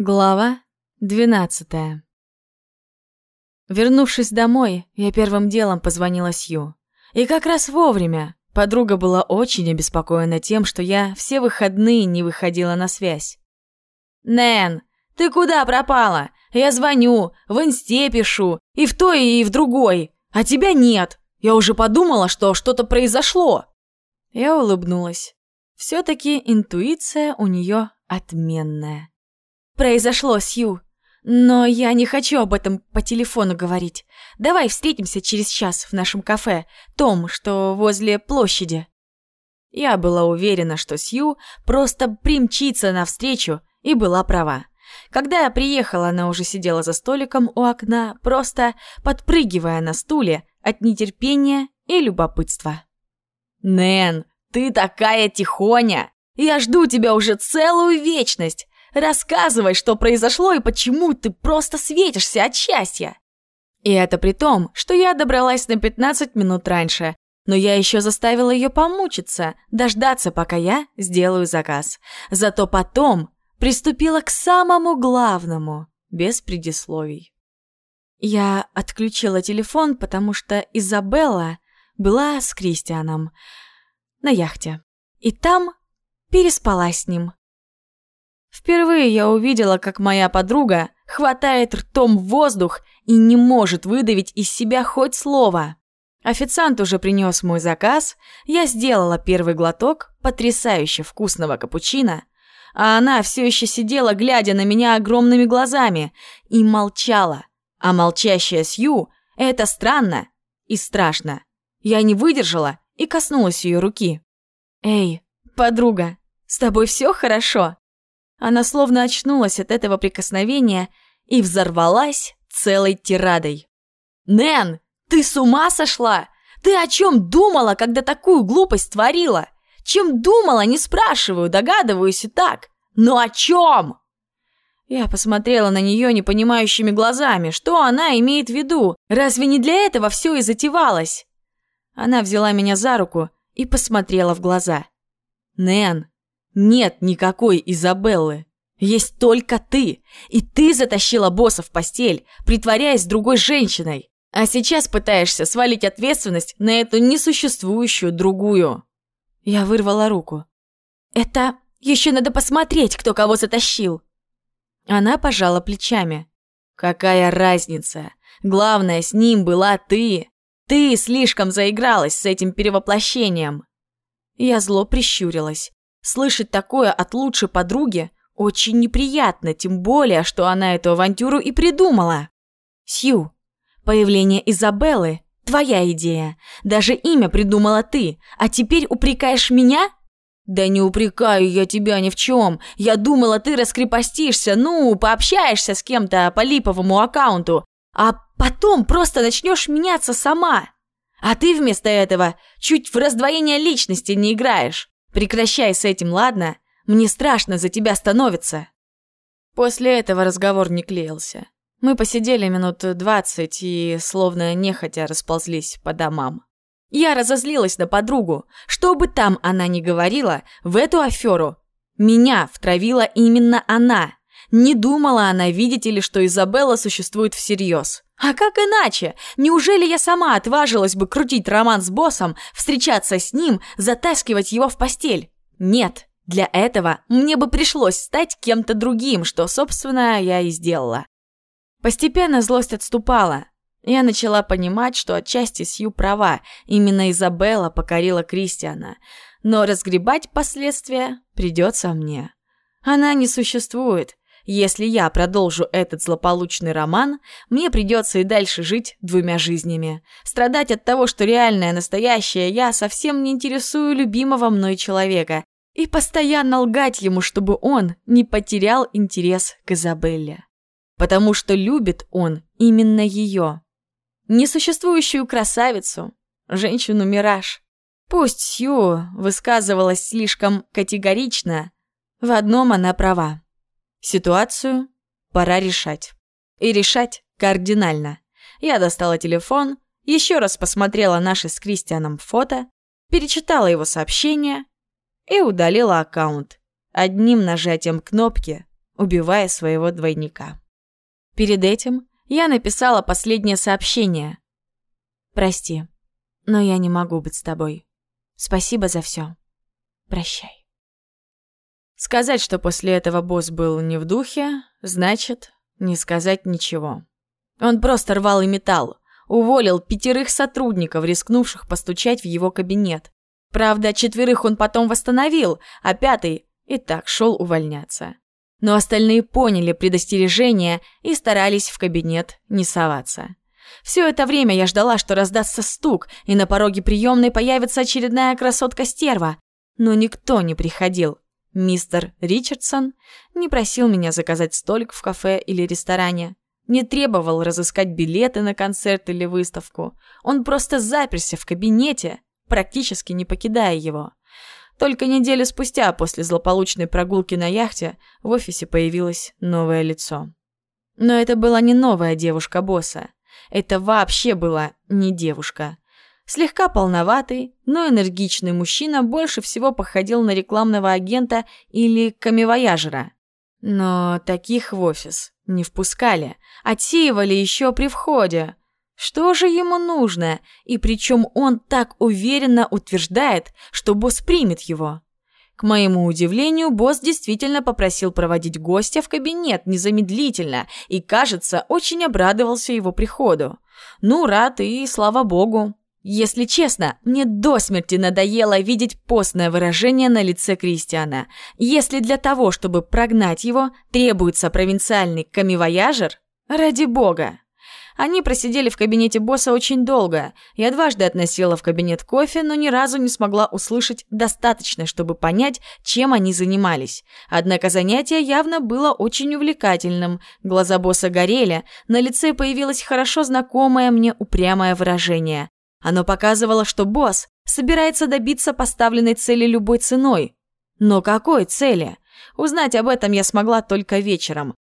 Глава двенадцатая Вернувшись домой, я первым делом позвонила Сью. И как раз вовремя. Подруга была очень обеспокоена тем, что я все выходные не выходила на связь. «Нэн, ты куда пропала? Я звоню, в инсте пишу, и в той, и в другой, а тебя нет. Я уже подумала, что что-то произошло». Я улыбнулась. Все-таки интуиция у нее отменная. «Произошло, Сью. Но я не хочу об этом по телефону говорить. Давай встретимся через час в нашем кафе, том, что возле площади». Я была уверена, что Сью просто примчится навстречу, и была права. Когда я приехала, она уже сидела за столиком у окна, просто подпрыгивая на стуле от нетерпения и любопытства. «Нэн, ты такая тихоня! Я жду тебя уже целую вечность! Рассказывай, что произошло и почему ты просто светишься от счастья. И это при том, что я добралась на 15 минут раньше, но я еще заставила ее помучиться, дождаться, пока я сделаю заказ. Зато потом приступила к самому главному, без предисловий. Я отключила телефон, потому что Изабелла была с Кристианом на яхте. И там переспала с ним. Впервые я увидела, как моя подруга хватает ртом воздух и не может выдавить из себя хоть слово. Официант уже принес мой заказ, я сделала первый глоток потрясающе вкусного капучино, а она все еще сидела, глядя на меня огромными глазами, и молчала. А молчащая Сью – это странно и страшно. Я не выдержала и коснулась ее руки. «Эй, подруга, с тобой все хорошо?» Она словно очнулась от этого прикосновения и взорвалась целой тирадой. «Нэн, ты с ума сошла? Ты о чем думала, когда такую глупость творила? Чем думала, не спрашиваю, догадываюсь и так. Но о чем?» Я посмотрела на нее непонимающими глазами. Что она имеет в виду? Разве не для этого все и затевалось? Она взяла меня за руку и посмотрела в глаза. «Нэн, нет никакой Изабеллы. Есть только ты. И ты затащила босса в постель, притворяясь другой женщиной. А сейчас пытаешься свалить ответственность на эту несуществующую другую. Я вырвала руку. Это еще надо посмотреть, кто кого затащил. Она пожала плечами. Какая разница? Главное, с ним была ты. Ты слишком заигралась с этим перевоплощением. Я зло прищурилась. Слышать такое от лучшей подруги очень неприятно, тем более, что она эту авантюру и придумала. Сью, появление Изабеллы – твоя идея. Даже имя придумала ты, а теперь упрекаешь меня? Да не упрекаю я тебя ни в чем. Я думала, ты раскрепостишься, ну, пообщаешься с кем-то по липовому аккаунту, а потом просто начнешь меняться сама. А ты вместо этого чуть в раздвоение личности не играешь. Прекращай с этим, ладно? Мне страшно за тебя становится. После этого разговор не клеился. Мы посидели минут двадцать и, словно нехотя, расползлись по домам. Я разозлилась на подругу. Что бы там она ни говорила, в эту аферу меня втравила именно она. Не думала она, видите ли, что Изабелла существует всерьез. А как иначе? Неужели я сама отважилась бы крутить роман с боссом, встречаться с ним, затаскивать его в постель? Нет, для этого мне бы пришлось стать кем-то другим, что, собственно, я и сделала. Постепенно злость отступала. Я начала понимать, что отчасти Сью права, именно Изабелла покорила Кристиана. Но разгребать последствия придется мне. Она не существует, если я продолжу этот злополучный роман, мне придется и дальше жить двумя жизнями. Страдать от того, что реальное, настоящее я совсем не интересую любимого мной человека. И постоянно лгать ему, чтобы он не потерял интерес к Изабелле. Потому что любит он именно ее. Несуществующую красавицу, женщину-мираж. Пусть Сью высказывалась слишком категорично, в одном она права. Ситуацию пора решать. И решать кардинально. Я достала телефон, еще раз посмотрела наши с Кристианом фото, перечитала его сообщение и удалила аккаунт. Одним нажатием кнопки убивая своего двойника. Перед этим я написала последнее сообщение. «Прости, но я не могу быть с тобой. Спасибо за все. Прощай». Сказать, что после этого босс был не в духе, значит, не сказать ничего. Он просто рвал и металл, уволил пятерых сотрудников, рискнувших постучать в его кабинет. Правда, четверых он потом восстановил, а пятый и так шел увольняться. Но остальные поняли предостережение и старались в кабинет не соваться. Все это время я ждала, что раздастся стук, и на пороге приемной появится очередная красотка-стерва. Но никто не приходил. Мистер Ричардсон не просил меня заказать столик в кафе или ресторане, не требовал разыскать билеты на концерт или выставку. Он просто заперся в кабинете, практически не покидая его. Только неделю спустя, после злополучной прогулки на яхте, в офисе появилось новое лицо. Но это была не новая девушка босса. Это вообще была не девушка. Слегка полноватый, но энергичный мужчина больше всего походил на рекламного агента или камевояжера. Но таких в офис не впускали, отсеивали еще при входе. Что же ему нужно? И причем он так уверенно утверждает, что босс примет его. К моему удивлению, босс действительно попросил проводить гостя в кабинет незамедлительно и, кажется, очень обрадовался его приходу. Ну, рад и слава богу. Если честно, мне до смерти надоело видеть постное выражение на лице Кристиана. Если для того, чтобы прогнать его, требуется провинциальный камевояжер, ради бога. Они просидели в кабинете босса очень долго. Я дважды относила в кабинет кофе, но ни разу не смогла услышать достаточно, чтобы понять, чем они занимались. Однако занятие явно было очень увлекательным. Глаза босса горели, на лице появилось хорошо знакомое мне упрямое выражение. Оно показывало, что босс собирается добиться поставленной цели любой ценой. Но какой цели? Узнать об этом я смогла только вечером.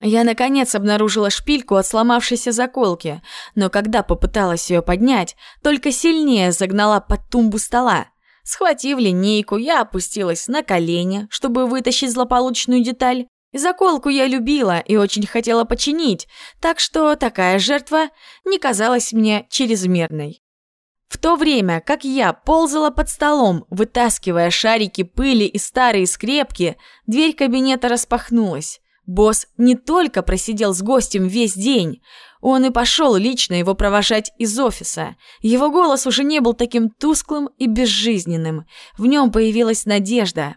Я, наконец, обнаружила шпильку от сломавшейся заколки, но когда попыталась ее поднять, только сильнее загнала под тумбу стола. Схватив линейку, я опустилась на колени, чтобы вытащить злополучную деталь. Заколку я любила и очень хотела починить, так что такая жертва не казалась мне чрезмерной. В то время, как я ползала под столом, вытаскивая шарики пыли и старые скрепки, дверь кабинета распахнулась. Босс не только просидел с гостем весь день, он и пошел лично его провожать из офиса. Его голос уже не был таким тусклым и безжизненным. В нем появилась надежда.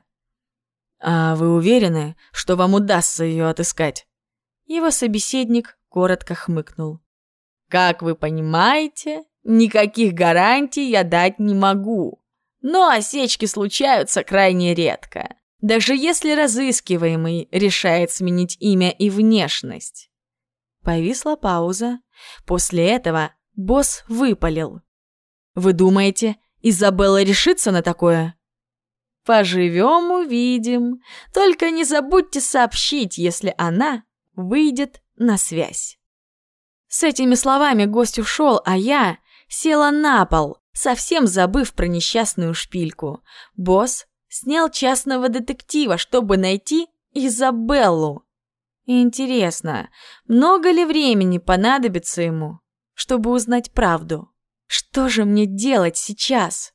«А вы уверены, что вам удастся ее отыскать?» Его собеседник коротко хмыкнул. «Как вы понимаете, Никаких гарантий я дать не могу. Но осечки случаются крайне редко. Даже если разыскиваемый решает сменить имя и внешность. Повисла пауза. После этого босс выпалил. «Вы думаете, Изабелла решится на такое?» «Поживем, увидим. Только не забудьте сообщить, если она выйдет на связь». С этими словами гость ушел, а я села на пол, совсем забыв про несчастную шпильку. Босс снял частного детектива, чтобы найти Изабеллу. Интересно, много ли времени понадобится ему, чтобы узнать правду? Что же мне делать сейчас?